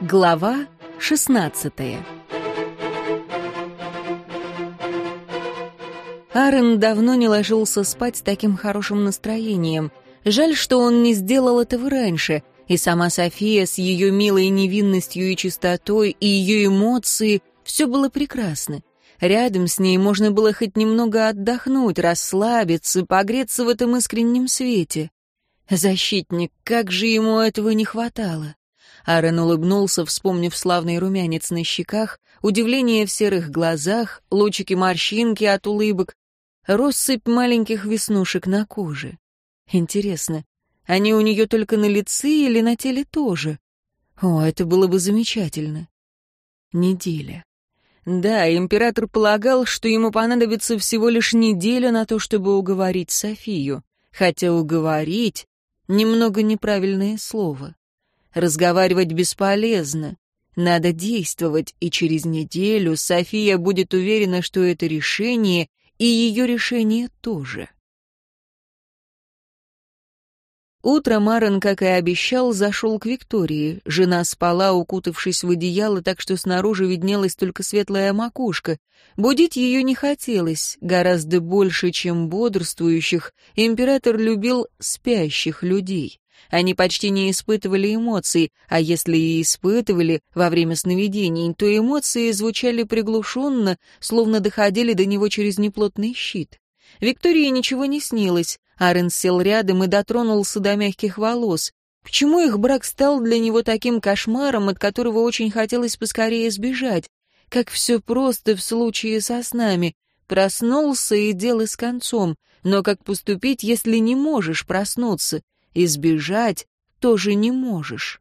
Глава шестнадцатая Аарон давно не ложился спать с таким хорошим настроением. Жаль, что он не сделал этого раньше, и сама София с ее милой невинностью и чистотой, и ее эмоции — все было прекрасно. Рядом с ней можно было хоть немного отдохнуть, расслабиться, погреться в этом искреннем свете. Защитник, как же ему этого не хватало. Аарон улыбнулся, вспомнив славный румянец на щеках, удивление в серых глазах, лучики морщинки от улыбок, россыпь маленьких веснушек на коже. Интересно, они у нее только на лице или на теле тоже? О, это было бы замечательно. Неделя. Да, император полагал, что ему понадобится всего лишь неделя на то, чтобы уговорить Софию. Хотя уговорить — немного неправильное слово. Разговаривать бесполезно. Надо действовать, и через неделю София будет уверена, что это решение, и ее решение тоже. Утром Аарон, как и обещал, зашел к Виктории. Жена спала, укутавшись в одеяло, так что снаружи виднелась только светлая макушка. Будить ее не хотелось. Гораздо больше, чем бодрствующих, император любил спящих людей. Они почти не испытывали эмоций, а если и испытывали во время сновидений, то эмоции звучали приглушенно, словно доходили до него через неплотный щит. Виктории ничего не снилось. Арен сел рядом и дотронулся до мягких волос. Почему их брак стал для него таким кошмаром, от которого очень хотелось поскорее сбежать? Как все просто в случае со снами. Проснулся и дело с концом. Но как поступить, если не можешь проснуться? Избежать тоже не можешь.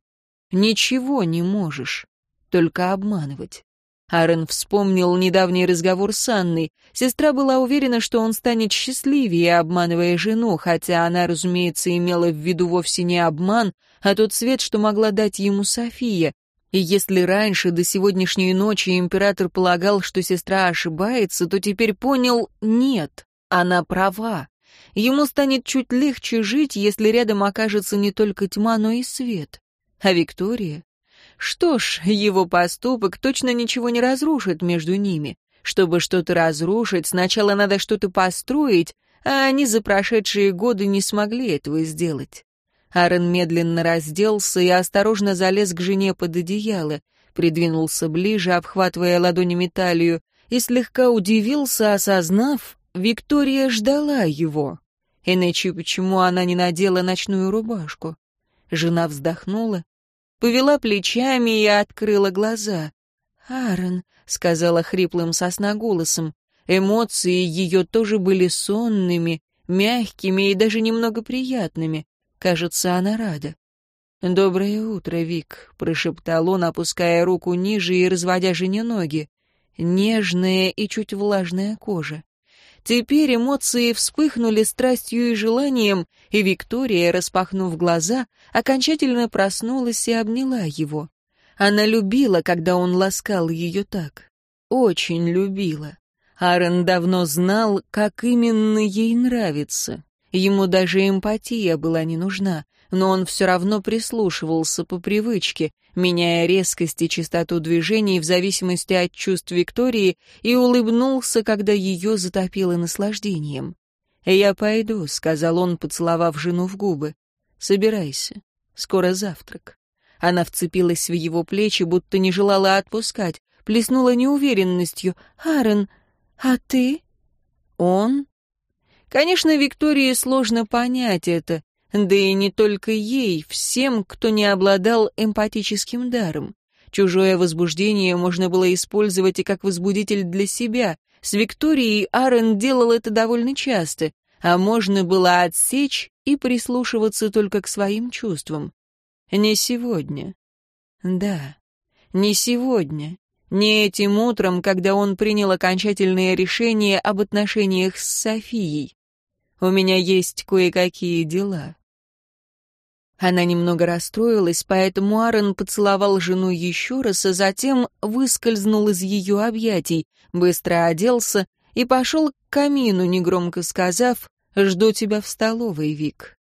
Ничего не можешь. Только обманывать. Аарон вспомнил недавний разговор с Анной. Сестра была уверена, что он станет счастливее, обманывая жену, хотя она, разумеется, имела в виду вовсе не обман, а тот свет, что могла дать ему София. И если раньше, до сегодняшней ночи, император полагал, что сестра ошибается, то теперь понял — нет, она права. Ему станет чуть легче жить, если рядом окажется не только тьма, но и свет. А Виктория? Что ж, его поступок точно ничего не разрушит между ними. Чтобы что-то разрушить, сначала надо что-то построить, а они за прошедшие годы не смогли этого сделать. Аарон медленно разделся и осторожно залез к жене под одеяло, придвинулся ближе, обхватывая ладонями талию, и слегка удивился, осознав, Виктория ждала его. Иначе почему она не надела ночную рубашку? Жена вздохнула, повела плечами и открыла глаза. «Аарон», — сказала хриплым сосноголосом, эмоции ее тоже были сонными, мягкими и даже немного приятными. Кажется, она рада. «Доброе утро, Вик», — прошептал он, опуская руку ниже и разводя жене ноги. Нежная и чуть влажная кожа. Теперь эмоции вспыхнули страстью и желанием, и Виктория, распахнув глаза, окончательно проснулась и обняла его. Она любила, когда он ласкал ее так. Очень любила. Аарон давно знал, как именно ей нравится. Ему даже эмпатия была не нужна, но он все равно прислушивался по привычке, меняя резкость и частоту движений в зависимости от чувств Виктории, и улыбнулся, когда ее затопило наслаждением. «Я пойду», — сказал он, поцеловав жену в губы. «Собирайся. Скоро завтрак». Она вцепилась в его плечи, будто не желала отпускать, плеснула неуверенностью. «Аарон, а ты?» «Он?» Конечно, Виктории сложно понять это, да и не только ей, всем, кто не обладал эмпатическим даром. Чужое возбуждение можно было использовать и как возбудитель для себя. С Викторией Аарон делал это довольно часто, а можно было отсечь и прислушиваться только к своим чувствам. Не сегодня. Да, не сегодня. Не этим утром, когда он принял окончательное решение об отношениях с Софией. У меня есть кое-какие дела. Она немного расстроилась, поэтому Аарон поцеловал жену еще раз, а затем выскользнул из ее объятий, быстро оделся и пошел к камину, негромко сказав «Жду тебя в столовой, Вик».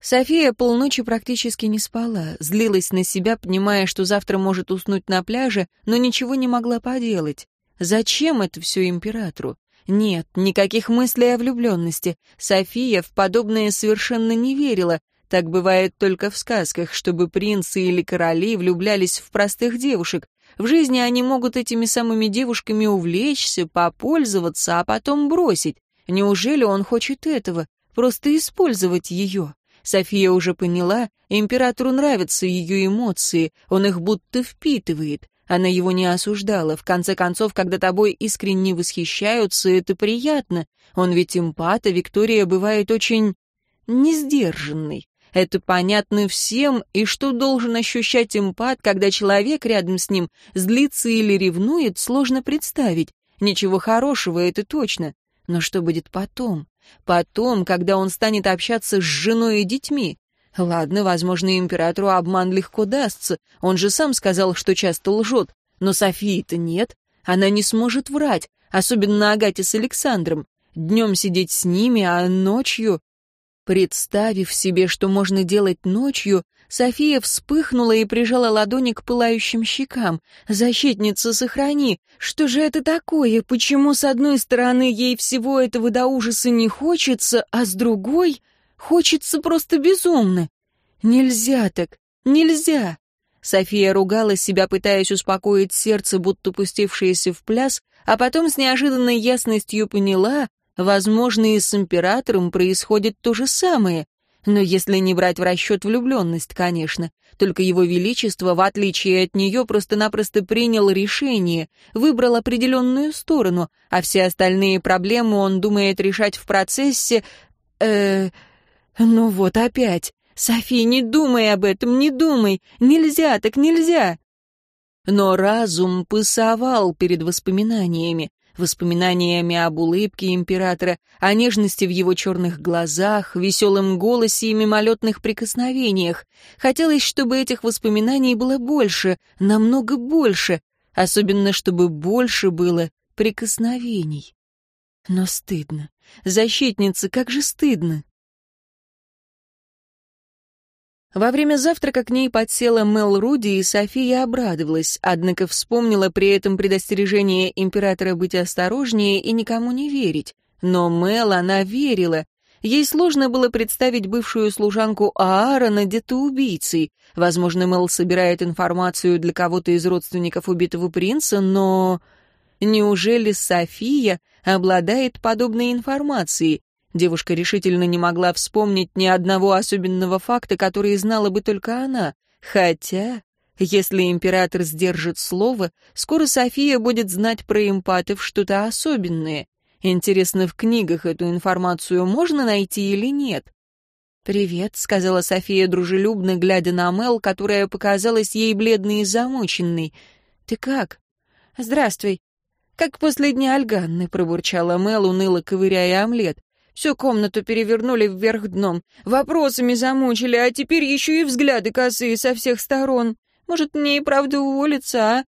София полночи практически не спала, злилась на себя, понимая, что завтра может уснуть на пляже, но ничего не могла поделать. Зачем это все императору? Нет, никаких мыслей о влюбленности. София в подобное совершенно не верила. Так бывает только в сказках, чтобы принцы или короли влюблялись в простых девушек. В жизни они могут этими самыми девушками увлечься, попользоваться, а потом бросить. Неужели он хочет этого? Просто использовать ее? София уже поняла, императору нравятся ее эмоции, он их будто впитывает. Она его не осуждала. В конце концов, когда тобой искренне восхищаются, это приятно. Он ведь эмпат, а Виктория бывает очень несдержанной. Это понятно всем, и что должен ощущать эмпат, когда человек рядом с ним злится или ревнует, сложно представить. Ничего хорошего, это точно. Но что будет потом? Потом, когда он станет общаться с женой и детьми. Ладно, возможно, императору обман легко дастся. Он же сам сказал, что часто лжет. Но Софии-то нет. Она не сможет врать, особенно Агате с Александром. Днем сидеть с ними, а ночью... Представив себе, что можно делать ночью, София вспыхнула и прижала ладони к пылающим щекам. «Защитница, сохрани! Что же это такое? Почему с одной стороны ей всего этого до ужаса не хочется, а с другой хочется просто безумно? Нельзя так! Нельзя!» София ругала себя, пытаясь успокоить сердце, будто пустившееся в пляс, а потом с неожиданной ясностью поняла, возможно, и с императором происходит то же самое. Но если не брать в расчет влюбленность, конечно. Только его величество, в отличие от нее, просто-напросто принял решение, выбрал определенную сторону, а все остальные проблемы он думает решать в процессе... Э, ну вот опять. Софи, не думай об этом, не думай. Нельзя, так нельзя. Но разум пасовал перед воспоминаниями воспоминаниями об улыбке императора, о нежности в его черных глазах, веселом голосе и мимолетных прикосновениях. Хотелось, чтобы этих воспоминаний было больше, намного больше, особенно чтобы больше было прикосновений. Но стыдно. Защитница, как же стыдно. Во время завтрака к ней подсела Мел Руди, и София обрадовалась, однако вспомнила при этом предостережение императора быть осторожнее и никому не верить. Но Мел она верила. Ей сложно было представить бывшую служанку Аарона убийцей. Возможно, Мел собирает информацию для кого-то из родственников убитого принца, но... Неужели София обладает подобной информацией? Девушка решительно не могла вспомнить ни одного особенного факта, который знала бы только она. Хотя, если император сдержит слово, скоро София будет знать про эмпатов что-то особенное. Интересно, в книгах эту информацию можно найти или нет? «Привет», — сказала София дружелюбно, глядя на Мел, которая показалась ей бледной и замученной. «Ты как?» «Здравствуй». «Как после дня Альганны», — пробурчала Мел, уныло ковыряя омлет. Всю комнату перевернули вверх дном, вопросами замучили, а теперь еще и взгляды косые со всех сторон. Может, мне и правда уволиться, а?»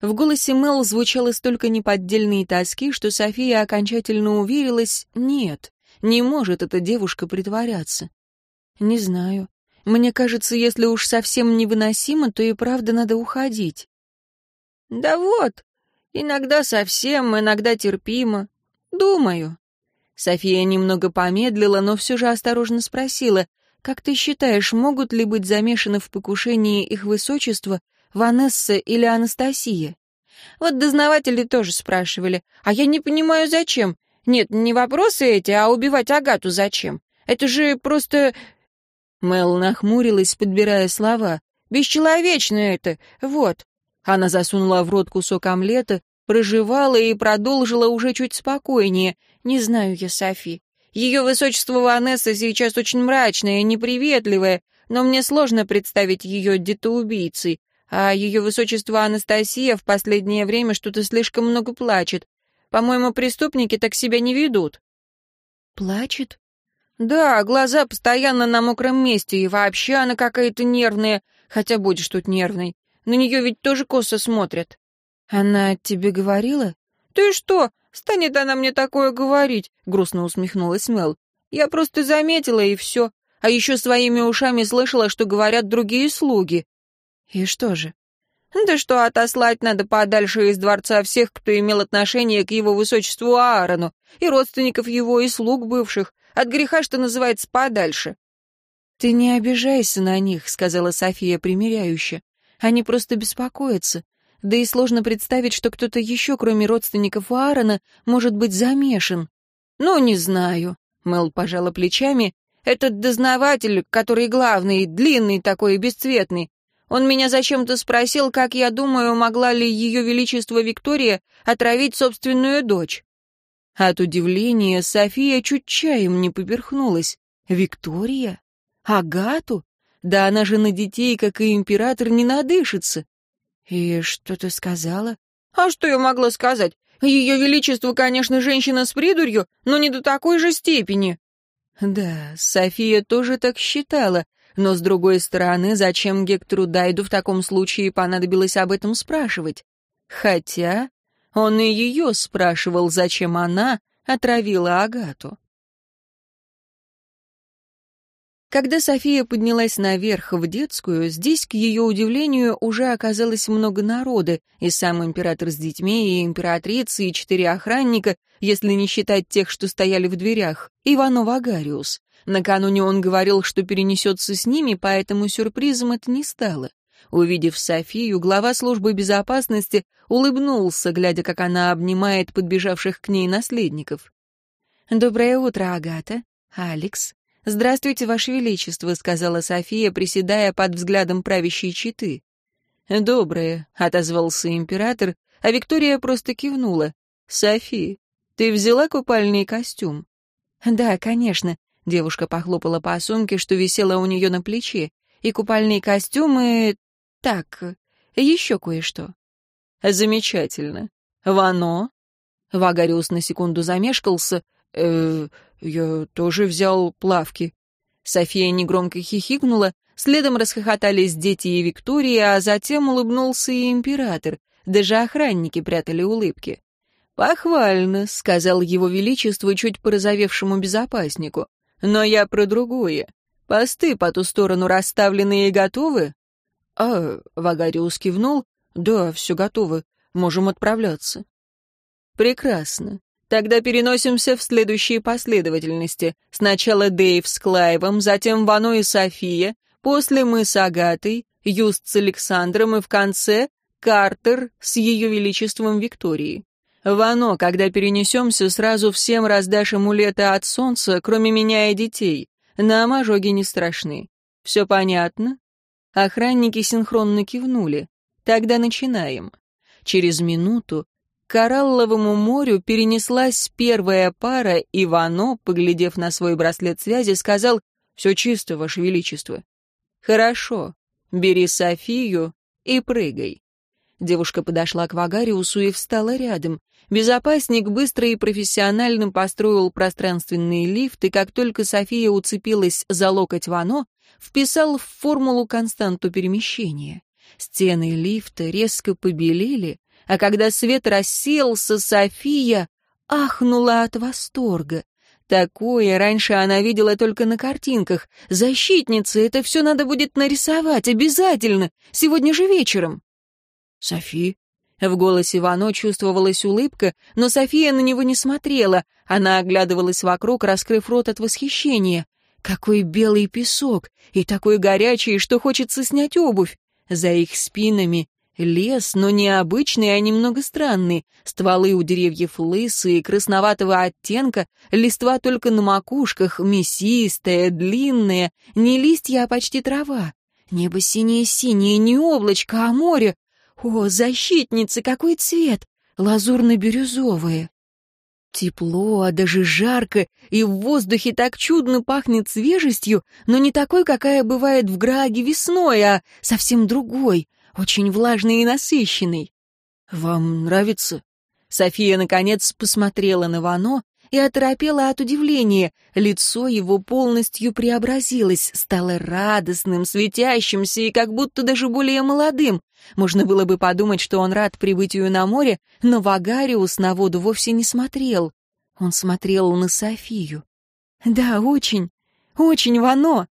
В голосе Мел звучало столько неподдельной тоски, что София окончательно уверилась, нет, не может эта девушка притворяться. «Не знаю. Мне кажется, если уж совсем невыносимо, то и правда надо уходить». «Да вот, иногда совсем, иногда терпимо. Думаю. София немного помедлила, но все же осторожно спросила, «Как ты считаешь, могут ли быть замешаны в покушении их высочества Ванесса или Анастасия?» «Вот дознаватели тоже спрашивали, а я не понимаю, зачем. Нет, не вопросы эти, а убивать Агату зачем? Это же просто...» Мел нахмурилась, подбирая слова. «Бесчеловечно это, вот». Она засунула в рот кусок омлета, проживала и продолжила уже чуть спокойнее. «Не знаю я Софи. Ее высочество Ванесса сейчас очень мрачная и неприветливая, но мне сложно представить ее детоубийцей, а ее высочество Анастасия в последнее время что-то слишком много плачет. По-моему, преступники так себя не ведут». «Плачет?» «Да, глаза постоянно на мокром месте, и вообще она какая-то нервная, хотя будешь тут нервной. На нее ведь тоже косо смотрят». «Она тебе говорила?» «Ты что? Станет она мне такое говорить?» — грустно усмехнулась Мел. «Я просто заметила, и все. а еще своими ушами слышала, что говорят другие слуги. И что же? Да что отослать надо подальше из дворца всех, кто имел отношение к его высочеству Аарону, и родственников его, и слуг бывших. От греха, что называется, подальше. «Ты не обижайся на них», — сказала София примиряюще. «Они просто беспокоятся. Да и сложно представить, что кто-то еще, кроме родственников Аарона, может быть замешан». «Ну, не знаю», — Мэл пожала плечами. «Этот дознаватель, который главный, длинный такой и бесцветный, он меня зачем-то спросил, как я думаю, могла ли ее величество Виктория отравить собственную дочь. От удивления София чуть чаем не поперхнулась. Виктория? Агату? Да она же на детей, как и император, не надышится. И что ты сказала? А что я могла сказать? Ее величество, конечно, женщина с придурью, но не до такой же степени. Да, София тоже так считала, но, с другой стороны, зачем Гектору Дайду в таком случае понадобилось об этом спрашивать? Хотя он и ее спрашивал, зачем она отравила Агату. Когда София поднялась наверх в детскую, здесь, к ее удивлению, уже оказалось много народа, и сам император с детьми, и императрица, и четыре охранника, если не считать тех, что стояли в дверях, Иванов Агариус. Накануне он говорил, что перенесется с ними, поэтому сюрпризом это не стало. Увидев Софию, глава службы безопасности улыбнулся, глядя, как она обнимает подбежавших к ней наследников. «Доброе утро, Агата. Алекс. Здравствуйте, Ваше Величество», — сказала София, приседая под взглядом правящей четы. «Доброе», — отозвался император, а Виктория просто кивнула. «Софи, ты взяла купальный костюм?» «Да, конечно. Девушка похлопала по сумке, что висела у нее на плече. И купальные костюмы... Так, еще кое-что. Замечательно. Вано? Вагариус на секунду замешкался. Э, я тоже взял плавки. София негромко хихикнула, следом расхохотались дети и Виктория, а затем улыбнулся и император. Даже охранники прятали улыбки. «Похвально», — сказал его величество чуть порозовевшему безопаснику. Но я про другое. Посты по ту сторону расставлены и готовы? А, Вагариус кивнул. Да, все готово. Можем отправляться. Прекрасно. Тогда переносимся в следующие последовательности. Сначала Дэйв с Клайвом, затем Вано и София, после мы с Агатой, Юст с Александром и в конце Картер с ее величеством Викторией. Вано, когда перенесемся, сразу всем раздашь амулеты от солнца, кроме меня и детей. Нам ожоги не страшны. Все понятно?» Охранники синхронно кивнули. «Тогда начинаем». Через минуту к Коралловому морю перенеслась первая пара, и Вано, поглядев на свой браслет связи, сказал «Все чисто, Ваше Величество». «Хорошо. Бери Софию и прыгай». Девушка подошла к Вагариусу и встала рядом. Безопасник быстро и профессионально построил пространственный лифт, и как только София уцепилась за локоть Вано, вписал в формулу константу перемещения. Стены лифта резко побелели, а когда свет рассеялся, София ахнула от восторга. Такое раньше она видела только на картинках. «Защитница, это все надо будет нарисовать, обязательно, сегодня же вечером». «Софи, в голосе Вано чувствовалась улыбка, но София на него не смотрела. Она оглядывалась вокруг, раскрыв рот от восхищения. Какой белый песок! И такой горячий, что хочется снять обувь. За их спинами лес, но не обычный, а немного странный. Стволы у деревьев лысые, красноватого оттенка, листва только на макушках, мясистая, длинная, не листья, а почти трава. Небо синее-синее, не облачко, а море. О, защитницы, какой цвет! Лазурно-бирюзовые. Тепло, а даже жарко, и в воздухе так чудно пахнет свежестью, но не такой, какая бывает в Граге весной, а совсем другой, очень влажный и насыщенный. «Вам нравится?» София, наконец, посмотрела на Вано и оторопела от удивления. Лицо его полностью преобразилось, стало радостным, светящимся и как будто даже более молодым. Можно было бы подумать, что он рад прибытию на море, но Вагариус на воду вовсе не смотрел. Он смотрел на Софию. «Да, очень, очень, Вано!»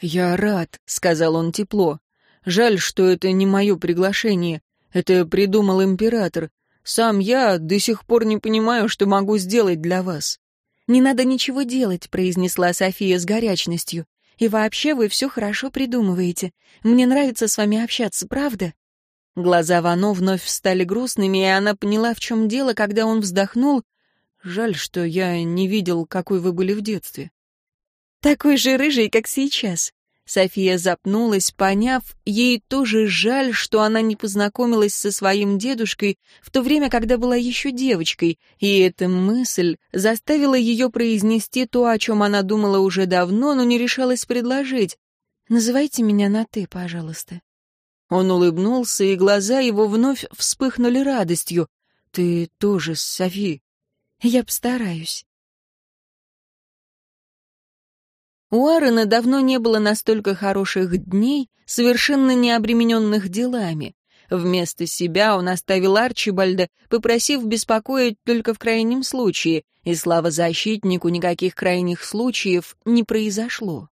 «Я рад», — сказал он тепло. «Жаль, что это не мое приглашение. Это придумал император. Сам я до сих пор не понимаю, что могу сделать для вас». «Не надо ничего делать», — произнесла София с горячностью. «И вообще вы все хорошо придумываете. Мне нравится с вами общаться, правда?» Глаза Вано вновь стали грустными, и она поняла, в чем дело, когда он вздохнул. «Жаль, что я не видел, какой вы были в детстве». «Такой же рыжий, как сейчас». София запнулась, поняв, ей тоже жаль, что она не познакомилась со своим дедушкой в то время, когда была еще девочкой, и эта мысль заставила ее произнести то, о чем она думала уже давно, но не решалась предложить. «Называйте меня на «ты», пожалуйста». Он улыбнулся, и глаза его вновь вспыхнули радостью. «Ты тоже, Софи?» «Я постараюсь». У Аарона давно не было настолько хороших дней, совершенно не обремененных делами. Вместо себя он оставил Арчибальда, попросив беспокоить только в крайнем случае, и, слава защитнику, никаких крайних случаев не произошло.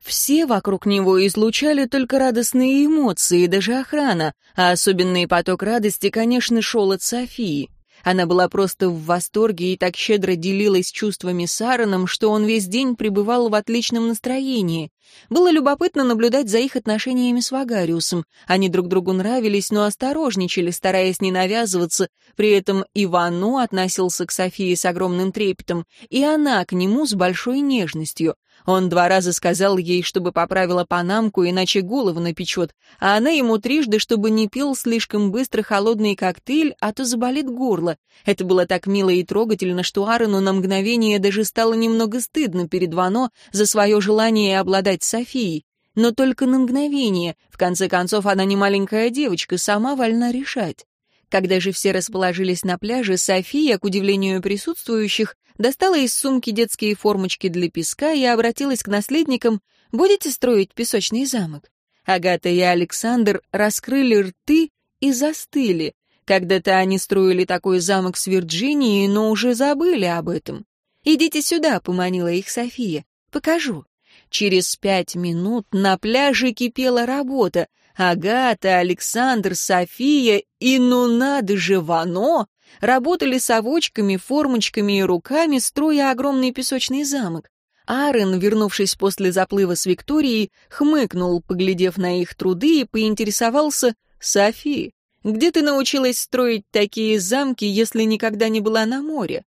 Все вокруг него излучали только радостные эмоции, даже охрана, а особенный поток радости, конечно, шел от Софии. Она была просто в восторге и так щедро делилась чувствами с Аароном, что он весь день пребывал в отличном настроении. Было любопытно наблюдать за их отношениями с Вагариусом. Они друг другу нравились, но осторожничали, стараясь не навязываться. При этом Ивану относился к Софии с огромным трепетом, и она к нему с большой нежностью. Он два раза сказал ей, чтобы поправила панамку, иначе голову напечет, а она ему трижды, чтобы не пил слишком быстро холодный коктейль, а то заболит горло. Это было так мило и трогательно, что Аарону на мгновение даже стало немного стыдно перед Вано за свое желание обладать Софией. Но только на мгновение. В конце концов, она не маленькая девочка, сама вольна решать. Когда же все расположились на пляже, София, к удивлению присутствующих, достала из сумки детские формочки для песка и обратилась к наследникам «Будете строить песочный замок?» Агата и Александр раскрыли рты и застыли. Когда-то они строили такой замок с Вирджинией, но уже забыли об этом. «Идите сюда», — поманила их София. «Покажу». Через пять минут на пляже кипела работа. Агата, Александр, София и, ну надо же, Вано работали совочками, формочками и руками, строя огромный песочный замок. Аарон, вернувшись после заплыва с Викторией, хмыкнул, поглядев на их труды, и поинтересовался «Софи, где ты научилась строить такие замки, если никогда не была на море?»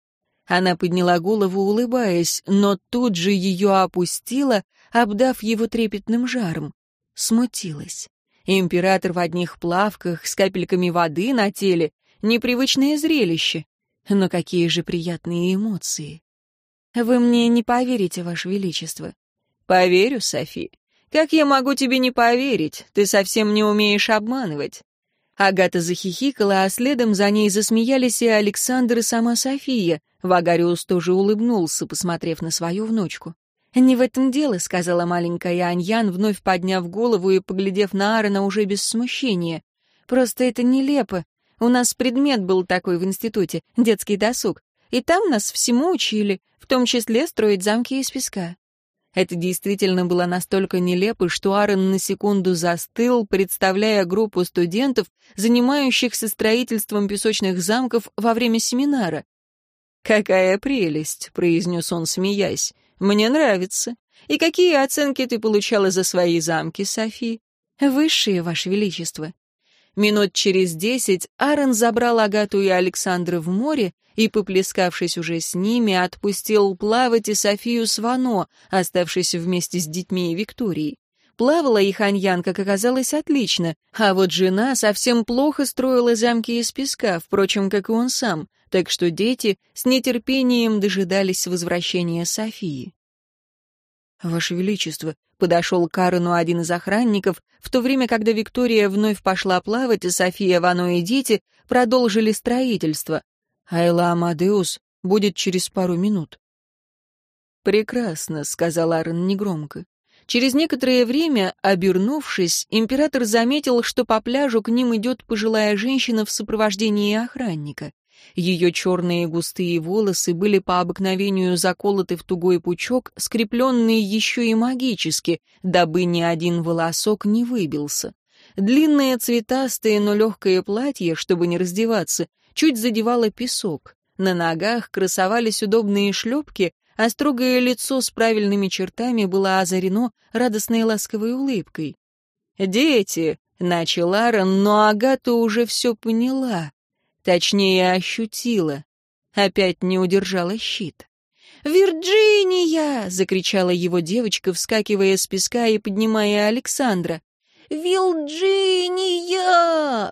Она подняла голову, улыбаясь, но тут же ее опустила, обдав его трепетным жаром. Смутилась. Император в одних плавках с капельками воды на теле — непривычное зрелище. Но какие же приятные эмоции. Вы мне не поверите, Ваше Величество. Поверю, Софи. Как я могу тебе не поверить? Ты совсем не умеешь обманывать. Агата захихикала, а следом за ней засмеялись и Александр, и сама София. Вагариус тоже улыбнулся, посмотрев на свою внучку. «Не в этом дело», — сказала маленькая Аньян, вновь подняв голову и поглядев на Аарона уже без смущения. «Просто это нелепо. У нас предмет был такой в институте, детский досуг. И там нас всему учили, в том числе строить замки из песка. Это действительно было настолько нелепо, что Аарон на секунду застыл, представляя группу студентов, занимающихся строительством песочных замков во время семинара. «Какая прелесть!» — произнес он, смеясь. «Мне нравится. И какие оценки ты получала за свои замки, Софи?» «Высшие, Ваше Величество». Минут через десять Аарон забрал Агату и Александра в море и, поплескавшись уже с ними, отпустил плавать и Софию Свано, оставшись вместе с детьми и Викторией. Плавала их Аньян, как оказалось, отлично, а вот жена совсем плохо строила замки из песка, впрочем, как и он сам, так что дети с нетерпением дожидались возвращения Софии. «Ваше Величество», — подошел к Карену один из охранников, в то время, когда Виктория вновь пошла плавать, и София, Вано и дети продолжили строительство. Айла Амадеус будет через пару минут. «Прекрасно», — сказал Аарон негромко. Через некоторое время, обернувшись, император заметил, что по пляжу к ним идет пожилая женщина в сопровождении охранника. Ее черные густые волосы были по обыкновению заколоты в тугой пучок, скрепленные еще и магически, дабы ни один волосок не выбился. Длинное цветастое, но легкое платье, чтобы не раздеваться, чуть задевало песок. На ногах красовались удобные шлепки, а строгое лицо с правильными чертами было озарено радостной ласковой улыбкой. «Дети!» — начал Аарон, но Агата уже все поняла. Точнее, ощутила. Опять не удержала щит. «Вирджиния!» — закричала его девочка, вскакивая с песка и поднимая Александра. «Вилджиния!»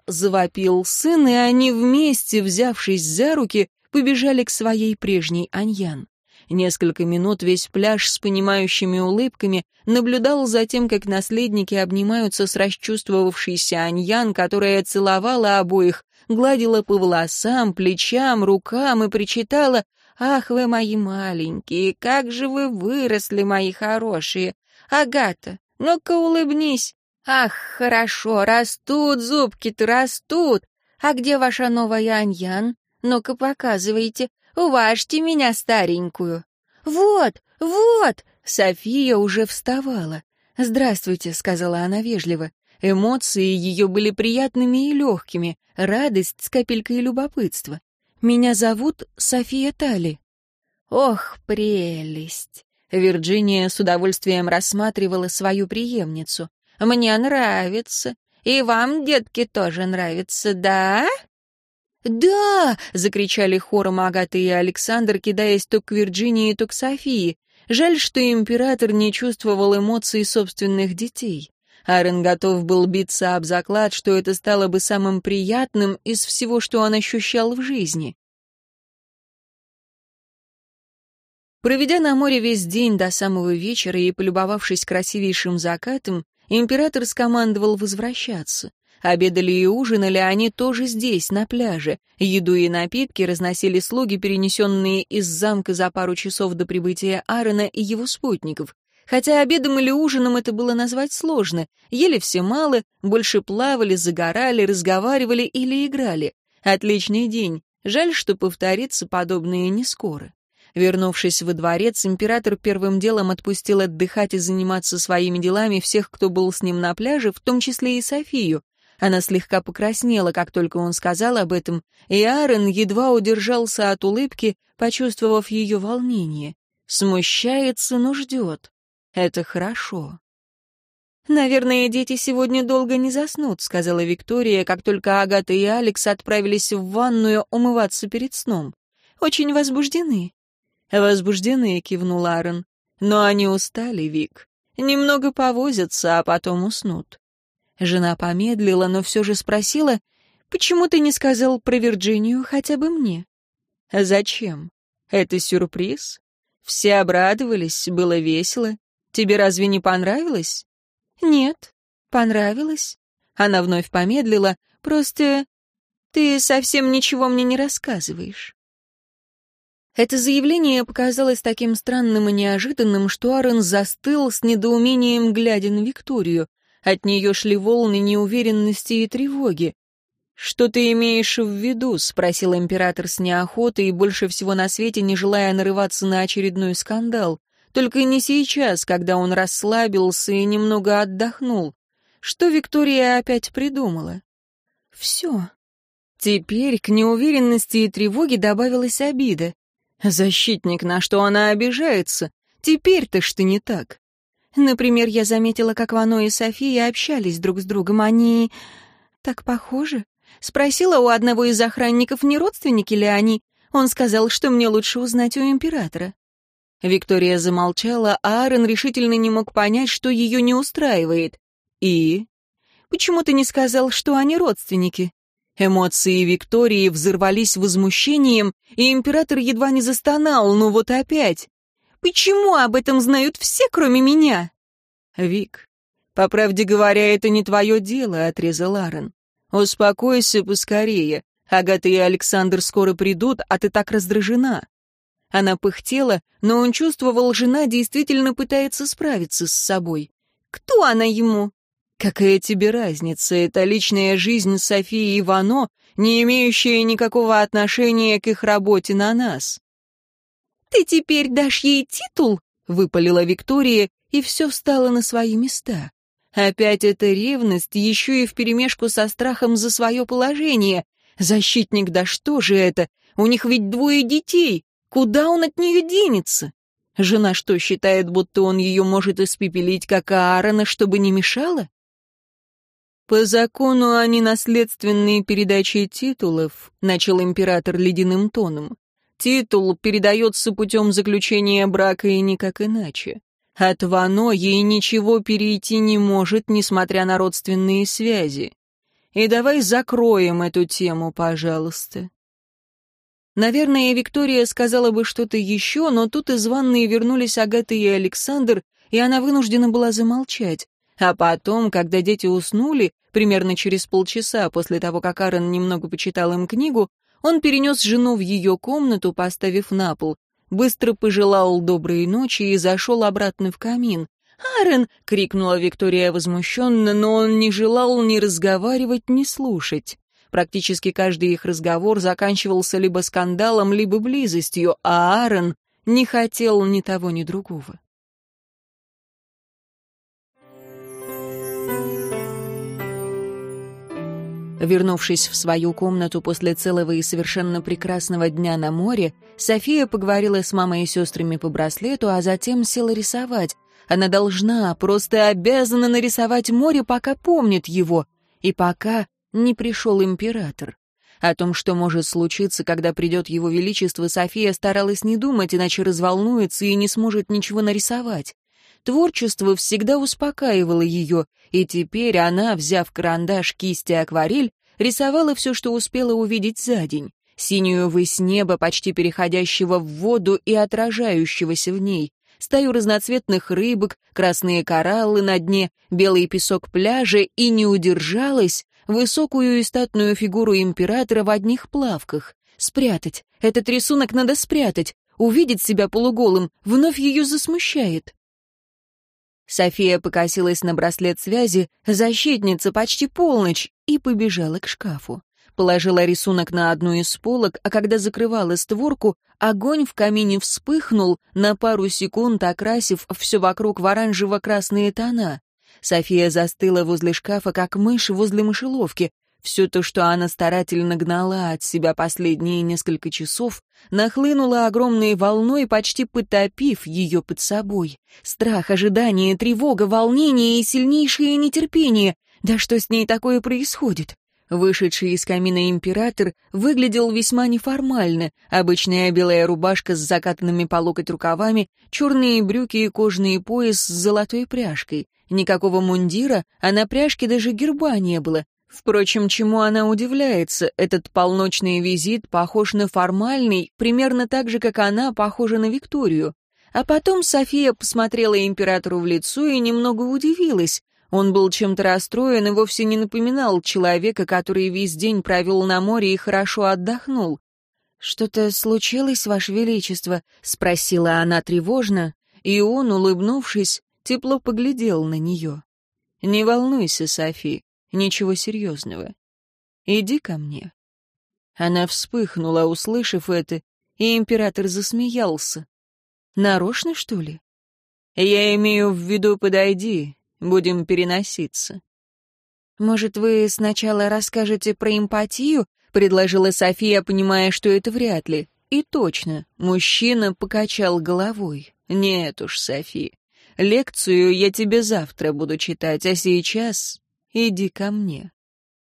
— завопил сын, и они вместе, взявшись за руки, побежали к своей прежней Аньян. Несколько минут весь пляж с понимающими улыбками наблюдал за тем, как наследники обнимаются с расчувствовавшейся Аньян, которая целовала обоих, гладила по волосам, плечам, рукам и причитала «Ах вы мои маленькие, как же вы выросли, мои хорошие! Агата, ну-ка улыбнись! Ах, хорошо, растут зубки-то, растут! А где ваша новая Аньян? Ну-ка показывайте, уважьте меня старенькую!» «Вот, вот!» София уже вставала. «Здравствуйте», — сказала она вежливо. Эмоции ее были приятными и легкими, радость с капелькой любопытства. «Меня зовут София Тали». «Ох, прелесть!» Вирджиния с удовольствием рассматривала свою преемницу. «Мне нравится. И вам, детки, тоже нравится, да?» «Да!» — закричали хором Агата и Александр, кидаясь то к Вирджинии, то к Софии. Жаль, что император не чувствовал эмоций собственных детей. Арен готов был биться об заклад, что это стало бы самым приятным из всего, что он ощущал в жизни. Проведя на море весь день до самого вечера и полюбовавшись красивейшим закатом, император скомандовал возвращаться. Обедали и ужинали они тоже здесь, на пляже. Еду и напитки разносили слуги, перенесенные из замка за пару часов до прибытия Аарона и его спутников. Хотя обедом или ужином это было назвать сложно. Ели все мало, больше плавали, загорали, разговаривали или играли. Отличный день. Жаль, что повторится подобное не скоро. Вернувшись во дворец, император первым делом отпустил отдыхать и заниматься своими делами всех, кто был с ним на пляже, в том числе и Софию. Она слегка покраснела, как только он сказал об этом, и Аарон едва удержался от улыбки, почувствовав ее волнение. Смущается, но ждет. Это хорошо. «Наверное, дети сегодня долго не заснут», — сказала Виктория, как только Агата и Алекс отправились в ванную умываться перед сном. «Очень возбуждены». «Возбуждены», — кивнул Аарон. «Но они устали, Вик. Немного повозятся, а потом уснут». Жена помедлила, но все же спросила, «Почему ты не сказал про Вирджинию хотя бы мне?» «Зачем? Это сюрприз? Все обрадовались, было весело. Тебе разве не понравилось?» «Нет, понравилось». Она вновь помедлила, «Просто ты совсем ничего мне не рассказываешь». Это заявление показалось таким странным и неожиданным, что Аарон застыл с недоумением, глядя на Викторию. От нее шли волны неуверенности и тревоги. «Что ты имеешь в виду?» — спросил император с неохотой и больше всего на свете не желая нарываться на очередной скандал. Только не сейчас, когда он расслабился и немного отдохнул. Что Виктория опять придумала? Все. Теперь к неуверенности и тревоге добавилась обида. Защитник, на что она обижается? Теперь-то что не так? Например, я заметила, как Вано и София общались друг с другом. Они так похожи. Спросила у одного из охранников, не родственники ли они. Он сказал, что мне лучше узнать у императора. Виктория замолчала, а Аарон решительно не мог понять, что ее не устраивает. «И?» «Почему ты не сказал, что они родственники?» Эмоции Виктории взорвались возмущением, и император едва не застонал, ну вот опять. Почему об этом знают все, кроме меня?» «Вик, по правде говоря, это не твое дело», — отрезал Аарон. «Успокойся поскорее. Агата и Александр скоро придут, а ты так раздражена». Она пыхтела, но он чувствовал, жена действительно пытается справиться с собой. «Кто она ему?» «Какая тебе разница? Это личная жизнь Софии Ивано, не имеющее никакого отношения к их работе на нас. «Ты теперь дашь ей титул?» — выпалила Виктория, и все встало на свои места. Опять эта ревность, еще и вперемешку со страхом за свое положение. Защитник, да что же это? У них ведь двое детей. Куда он от нее денется? Жена что, считает, будто он ее может испепелить, как Аарона, чтобы не мешало? «По закону о ненаследственной передаче титулов», — начал император ледяным тоном, «титул передается путем заключения брака и никак иначе. От Вано ей ничего перейти не может, несмотря на родственные связи. И давай закроем эту тему, пожалуйста». Наверное, Виктория сказала бы что-то еще, но тут из ванной вернулись Агата и Александр, и она вынуждена была замолчать. А потом, когда дети уснули, примерно через полчаса после того, как Аарон немного почитал им книгу, он перенес жену в ее комнату, поставив на пол, быстро пожелал доброй ночи и зашел обратно в камин. «Аарон!» — крикнула Виктория возмущенно, но он не желал ни разговаривать, ни слушать. Практически каждый их разговор заканчивался либо скандалом, либо близостью, а Аарон не хотел ни того, ни другого. Вернувшись в свою комнату после целого и совершенно прекрасного дня на море, София поговорила с мамой и сестрами по браслету, а затем села рисовать. Она должна, просто обязана нарисовать море, пока помнит его, и пока не пришел император. О том, что может случиться, когда придет его величество, София старалась не думать, иначе разволнуется и не сможет ничего нарисовать. Творчество всегда успокаивало ее, и теперь она, взяв карандаш, кисть и акварель, рисовала все, что успела увидеть за день. Синюю высь неба, почти переходящего в воду и отражающегося в ней, стаю разноцветных рыбок, красные кораллы на дне, белый песок пляжа и не удержалась, высокую и статную фигуру императора в одних плавках. Спрятать. Этот рисунок надо спрятать. Увидеть себя полуголым вновь ее засмущает. София покосилась на браслет связи, защитница почти полночь, и побежала к шкафу. Положила рисунок на одну из полок, а когда закрывала створку, огонь в камине вспыхнул, на пару секунд окрасив все вокруг в оранжево-красные тона. София застыла возле шкафа, как мышь возле мышеловки. Все то, что она старательно гнала от себя последние несколько часов, нахлынуло огромной волной, почти потопив ее под собой. Страх, ожидание, тревога, волнение и сильнейшее нетерпение. Да что с ней такое происходит? Вышедший из камина император выглядел весьма неформально. Обычная белая рубашка с закатанными по локоть рукавами, черные брюки и кожаный пояс с золотой пряжкой. Никакого мундира, а на пряжке даже герба не было. Впрочем, чему она удивляется, этот полночный визит похож на формальный, примерно так же, как она похожа на Викторию. А потом София посмотрела императору в лицо и немного удивилась. Он был чем-то расстроен и вовсе не напоминал человека, который весь день провел на море и хорошо отдохнул. «Что-то случилось, Ваше Величество?» — спросила она тревожно, и он, улыбнувшись, тепло поглядел на нее. «Не волнуйся, Софи, ничего серьезного. Иди ко мне». Она вспыхнула, услышав это, и император засмеялся. «Нарочно, что ли?» «Я имею в виду, подойди, Будем переноситься». «Может, вы сначала расскажете про эмпатию?» — предложила София, понимая, что это вряд ли. И точно, мужчина покачал головой. «Нет уж, Софи, лекцию я тебе завтра буду читать, а сейчас иди ко мне».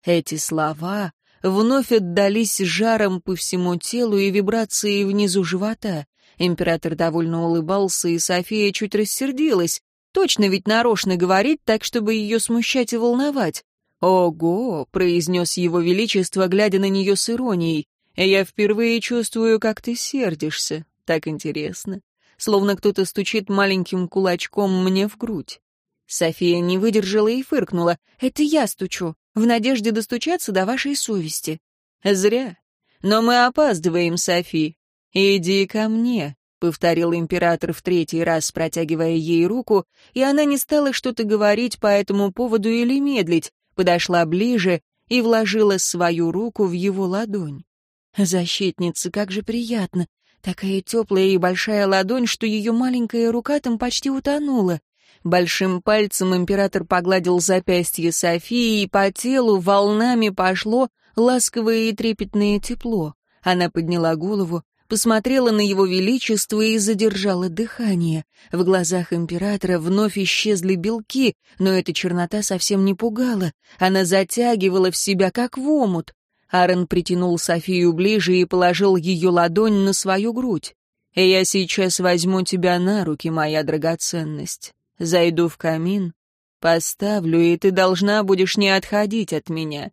Эти слова вновь отдались жаром по всему телу и вибрацией внизу живота. Император довольно улыбался, и София чуть рассердилась. Точно ведь нарочно говорит так, чтобы ее смущать и волновать. «Ого!» — произнес его величество, глядя на нее с иронией. «Я впервые чувствую, как ты сердишься. Так интересно. Словно кто-то стучит маленьким кулачком мне в грудь». София не выдержала и фыркнула. «Это я стучу, в надежде достучаться до вашей совести». «Зря. Но мы опаздываем, Софи. Иди ко мне повторил император в третий раз, протягивая ей руку, и она не стала что-то говорить по этому поводу или медлить, подошла ближе и вложила свою руку в его ладонь. Защитница, как же приятно. Такая теплая и большая ладонь, что ее маленькая рука там почти утонула. Большим пальцем император погладил запястье Софии, и по телу волнами пошло ласковое и трепетное тепло. Она подняла голову, посмотрела на его величество и задержала дыхание. В глазах императора вновь исчезли белки, но эта чернота совсем не пугала. Она затягивала в себя, как в омут. Аарон притянул Софию ближе и положил ее ладонь на свою грудь. «Я сейчас возьму тебя на руки, моя драгоценность. Зайду в камин, поставлю, и ты должна будешь не отходить от меня.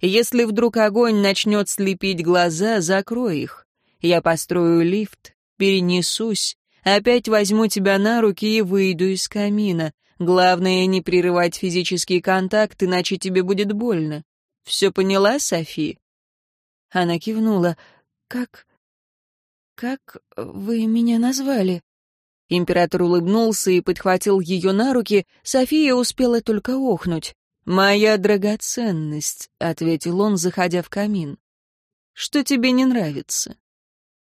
Если вдруг огонь начнет слепить глаза, закрой их. Я построю лифт, перенесусь, опять возьму тебя на руки и выйду из камина. Главное, не прерывать физический контакт, иначе тебе будет больно. Все поняла, Софи?» Она кивнула. «Как... как вы меня назвали?» Император улыбнулся и подхватил ее на руки, София успела только охнуть. «Моя драгоценность», — ответил он, заходя в камин. «Что тебе не нравится?»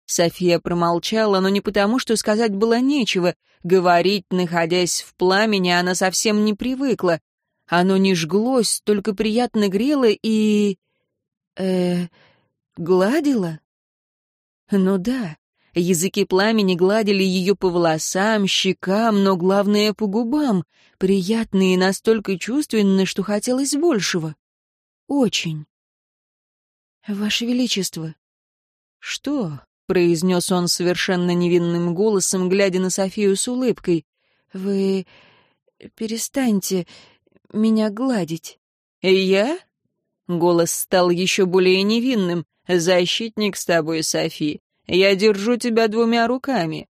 София промолчала, но не потому, что сказать было нечего. Говорить, находясь в пламени, она совсем не привыкла. Оно не жглось, только приятно грело и... э гладило? Ну да, языки пламени гладили ее по волосам, щекам, но главное — по губам, приятно и настолько чувственно, что хотелось большего. Очень. «Ваше Величество». «Что?» — произнес он совершенно невинным голосом, глядя на Софию с улыбкой. «Вы перестаньте меня гладить». «Я?» — голос стал еще более невинным. «Защитник с тобой, Софи. Я держу тебя двумя руками.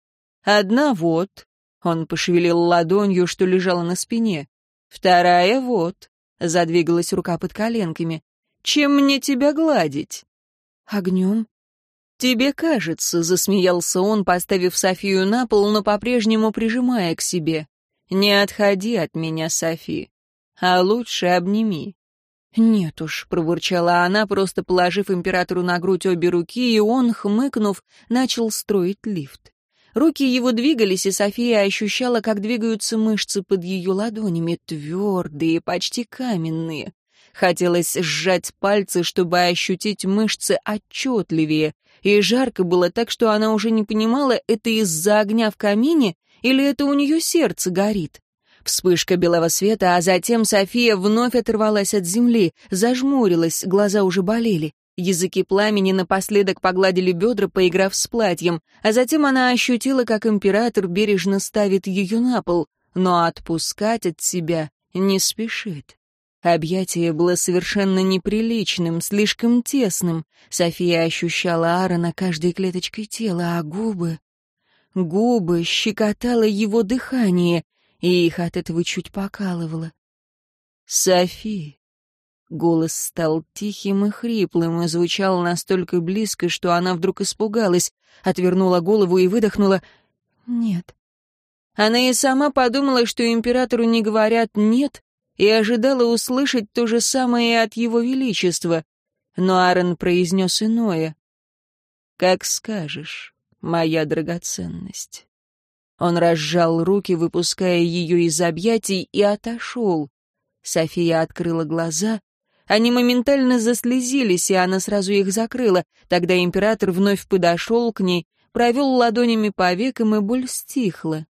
Одна вот». Он пошевелил ладонью, что лежала на спине. «Вторая вот». Задвигалась рука под коленками. «Чем мне тебя гладить?» «Огнем», «Тебе кажется», — засмеялся он, поставив Софию на пол, но по-прежнему прижимая к себе. «Не отходи от меня, Софи, а лучше обними». «Нет уж», — пробурчала она, просто положив императору на грудь обе руки, и он, хмыкнув, начал строить лифт. Руки его двигались, и София ощущала, как двигаются мышцы под ее ладонями, твердые, почти каменные. Хотелось сжать пальцы, чтобы ощутить мышцы отчетливее, и жарко было так, что она уже не понимала, это из-за огня в камине или это у нее сердце горит. Вспышка белого света, а затем София вновь оторвалась от земли, зажмурилась, глаза уже болели. Языки пламени напоследок погладили бедра, поиграв с платьем, а затем она ощутила, как император бережно ставит ее на пол, но отпускать от себя не спешит. Объятие было совершенно неприличным, слишком тесным. София ощущала Аарона каждой клеточкой тела, а губы... Губы щекотало его дыхание, и их от этого чуть покалывало. «Софи!» Голос стал тихим и хриплым и звучал настолько близко, что она вдруг испугалась, отвернула голову и выдохнула «Нет». Она и сама подумала, что императору не говорят «нет», и ожидала услышать то же самое от его величества, но Аарон произнес иное. «Как скажешь, моя драгоценность». Он разжал руки, выпуская ее из объятий, и отошел. София открыла глаза. Они моментально заслезились, и она сразу их закрыла. Тогда император вновь подошел к ней, провел ладонями по векам, и боль стихла.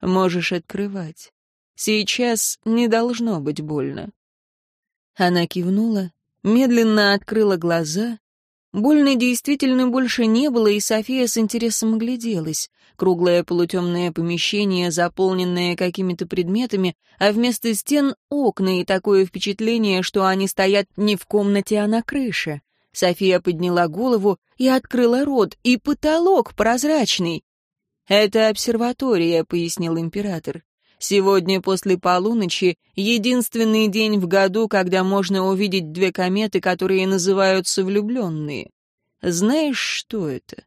«Можешь открывать». Сейчас не должно быть больно. Она кивнула, медленно открыла глаза. Больно действительно больше не было, и София с интересом гляделась. Круглое полутемное помещение, заполненное какими-то предметами, а вместо стен — окна, и такое впечатление, что они стоят не в комнате, а на крыше. София подняла голову и открыла рот, и потолок прозрачный. «Это обсерватория», — пояснил император. Сегодня после полуночи единственный день в году, когда можно увидеть две кометы, которые называются влюбленные. Знаешь, что это?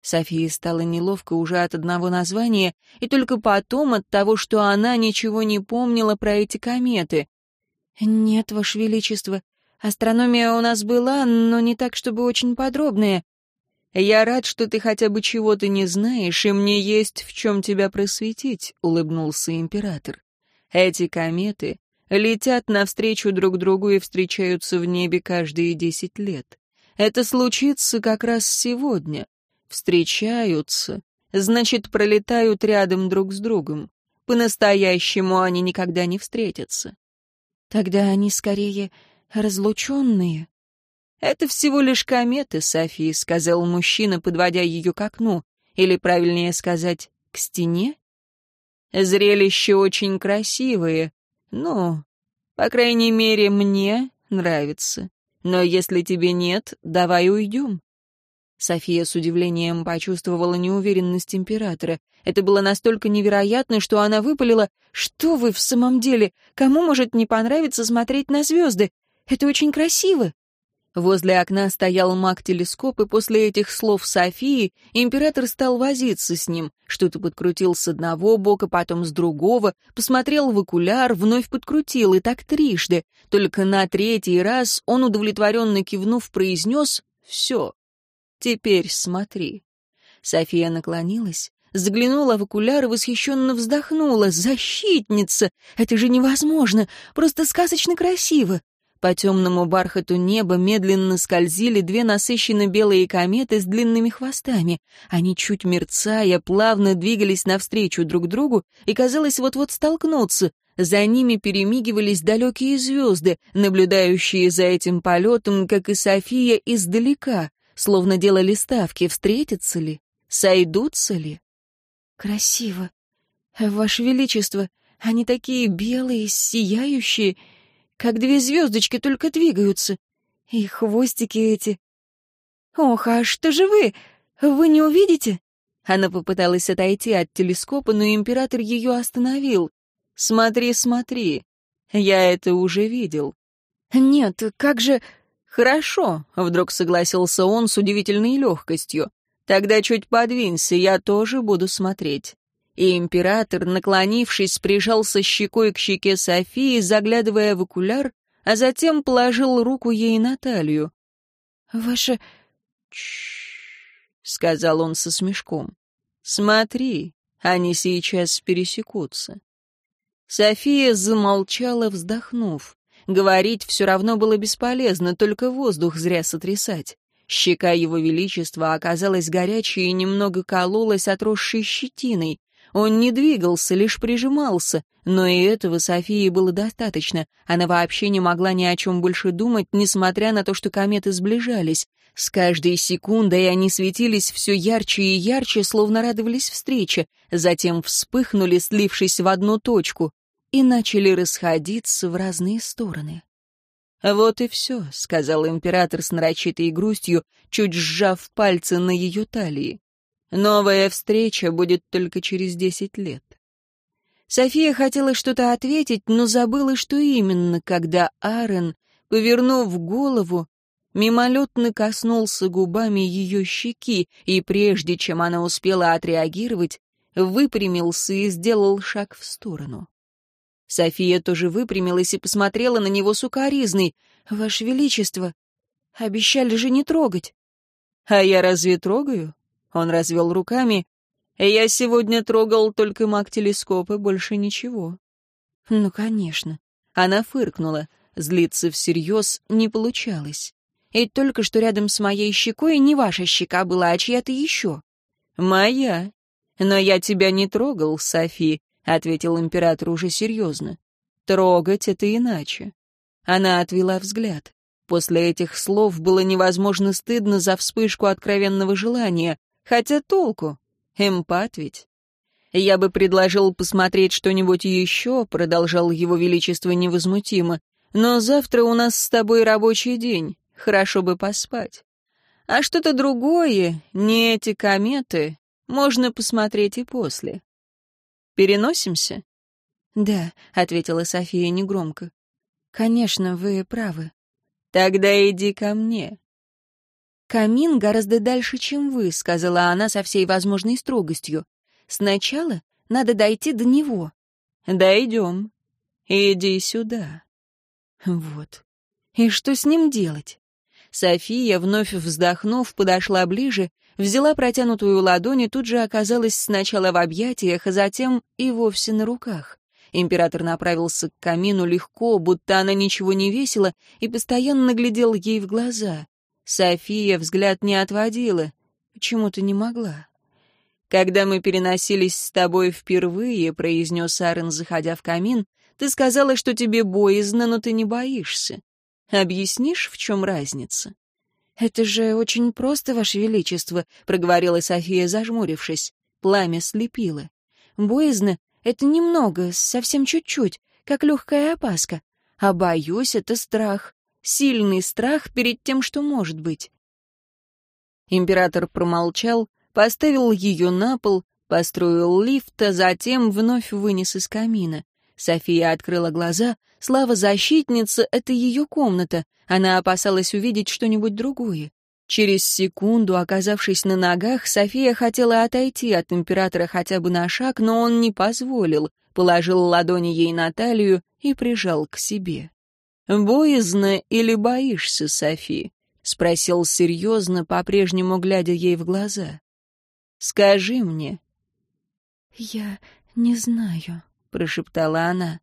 Софии стало неловко уже от одного названия, и только потом от того, что она ничего не помнила про эти кометы. «Нет, Ваше Величество, Астрономия у нас была, но не так, чтобы очень подробная. «Я рад, что ты хотя бы чего-то не знаешь, и мне есть в чем тебя просветить», — улыбнулся император. «Эти кометы летят навстречу друг другу и встречаются в небе каждые десять лет. Это случится как раз сегодня. Встречаются, значит, пролетают рядом друг с другом. По-настоящему они никогда не встретятся. Тогда они скорее разлученные. Это всего лишь кометы, Софи, сказал мужчина, подводя ее к окну. Или, правильнее сказать, к стене. Зрелище очень красивое. Ну, по крайней мере, мне нравится. Но если тебе нет, давай уйдем. София с удивлением почувствовала неуверенность императора. Это было настолько невероятно, что она выпалила «Что вы в самом деле? Кому может не понравиться смотреть на звезды? Это очень красиво!» Возле окна стоял маг-телескоп, и после этих слов Софии император стал возиться с ним. Что-то подкрутил с одного бока, потом с другого, посмотрел в окуляр, вновь подкрутил, и так трижды. Только на третий раз он, удовлетворенно кивнув, произнес «Все, Теперь смотри». София наклонилась, заглянула в окуляр и восхищенно вздохнула. «Защитница! Это же невозможно! Просто сказочно красиво!» По темному бархату неба медленно скользили две насыщенно белые кометы с длинными хвостами. Они, чуть мерцая, плавно двигались навстречу друг другу и, казалось, вот-вот столкнуться. За ними перемигивались далекие звезды, наблюдающие за этим полетом, как и София, издалека словно делали ставки, встретятся ли, сойдутся ли. Красиво. Ваше Величество, они такие белые, сияющие, как две звездочки только двигаются. И хвостики эти. Ох, а что же вы? Вы не увидите? Она попыталась отойти от телескопа, но император ее остановил. «Смотри, смотри. Я это уже видел». «Нет, как же...» «Хорошо», — вдруг согласился он с удивительной легкостью. «Тогда чуть подвинься, я тоже буду смотреть». И император, наклонившись, прижался щекой к щеке Софии, заглядывая в окуляр, а затем положил руку ей на талию. «Ваша...» сказал он со смешком. «Смотри, они сейчас пересекутся». София замолчала, вздохнув. Говорить все равно было бесполезно, только воздух зря сотрясать. Щека его величества оказалась горячей и немного кололась отросшей щетиной. Он не двигался, лишь прижимался, но и этого Софии было достаточно. Она вообще не могла ни о чем больше думать, несмотря на то, что кометы сближались. С каждой секундой они светились все ярче и ярче, словно радовались встрече, затем вспыхнули, слившись в одну точку и начали расходиться в разные стороны. «Вот и все», — сказал император с нарочитой грустью, чуть сжав пальцы на ее талии. «Новая встреча будет только через десять лет». София хотела что-то ответить, но забыла, что именно, когда Аарон, повернув голову, мимолетно коснулся губами ее щеки, и прежде чем она успела отреагировать, выпрямился и сделал шаг в сторону. София тоже выпрямилась и посмотрела на него сукоризной. «Ваше Величество, обещали же не трогать». «А я разве трогаю?» Он развел руками. «Я сегодня трогал только маг-телескоп и больше ничего». «Ну, конечно». Она фыркнула. Злиться всерьез не получалось. И только что рядом с моей щекой не ваша щека была, а чья-то еще. «Моя. Но я тебя не трогал, Софи. — ответил император уже серьезно. «Трогать — это иначе». Она отвела взгляд. После этих слов было невозможно стыдно за вспышку откровенного желания. Хотя толку? Эмпат ведь. «Я бы предложил посмотреть что-нибудь еще», — продолжал его величество невозмутимо. «Но завтра у нас с тобой рабочий день. Хорошо бы поспать. А что-то другое, не эти кометы, можно посмотреть и после». Переносимся?» «Да», — ответила София негромко. «Конечно, вы правы». «Тогда иди ко мне». «Камин гораздо дальше, чем вы», — сказала она со всей возможной строгостью. «Сначала надо дойти до него». «Дойдем. Иди сюда». Вот. И что с ним делать? София, вновь вздохнув, подошла ближе, взяла протянутую ладонь и тут же оказалась сначала в объятиях, а затем и вовсе на руках. Император направился к камину легко, будто она ничего не весила, и постоянно глядел ей в глаза. София взгляд не отводила, почему-то не могла. «Когда мы переносились с тобой впервые», — произнес Арен, заходя в камин, «ты сказала, что тебе боязно, но ты не боишься. Объяснишь, в чем разница?» «Это же очень просто, Ваше Величество», — проговорила София, зажмурившись. Пламя слепило. «Боязно — это немного, совсем чуть-чуть, как легкая опаска. А боюсь — это страх. Сильный страх перед тем, что может быть». Император промолчал, поставил ее на пол, построил лифт, а затем вновь вынес из камина. София открыла глаза. Слава защитница — это ее комната. Она опасалась увидеть что-нибудь другое. Через секунду, оказавшись на ногах, София хотела отойти от императора хотя бы на шаг, но он не позволил, положил ладони ей на талию и прижал к себе. «Боязно или боишься, Софи?» — спросил серьезно, по-прежнему глядя ей в глаза. «Скажи мне». «Я не знаю», — прошептала она.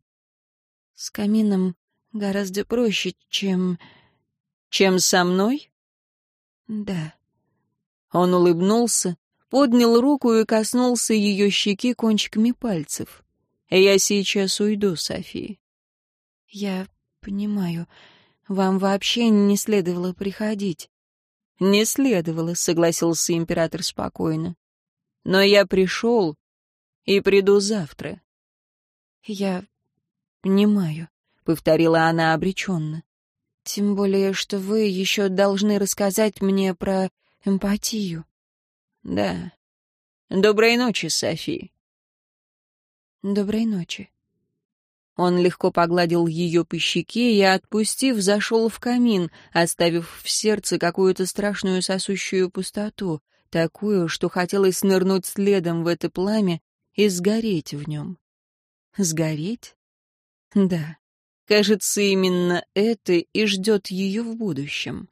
«С камином гораздо проще, чем...» «Чем со мной?» «Да». Он улыбнулся, поднял руку и коснулся ее щеки кончиками пальцев. «Я сейчас уйду, София». «Я понимаю. Вам вообще не следовало приходить». «Не следовало», — согласился император спокойно. «Но я пришел и приду завтра». «Я понимаю», — повторила она обреченно. «Тем более, что вы еще должны рассказать мне про эмпатию». «Да. Доброй ночи, Софи». «Доброй ночи». Он легко погладил ее по щеке и, отпустив, зашел в камин, оставив в сердце какую-то страшную сосущую пустоту, такую, что хотелось нырнуть следом в это пламя и сгореть в нем. Сгореть? Да, кажется, именно это и ждет ее в будущем.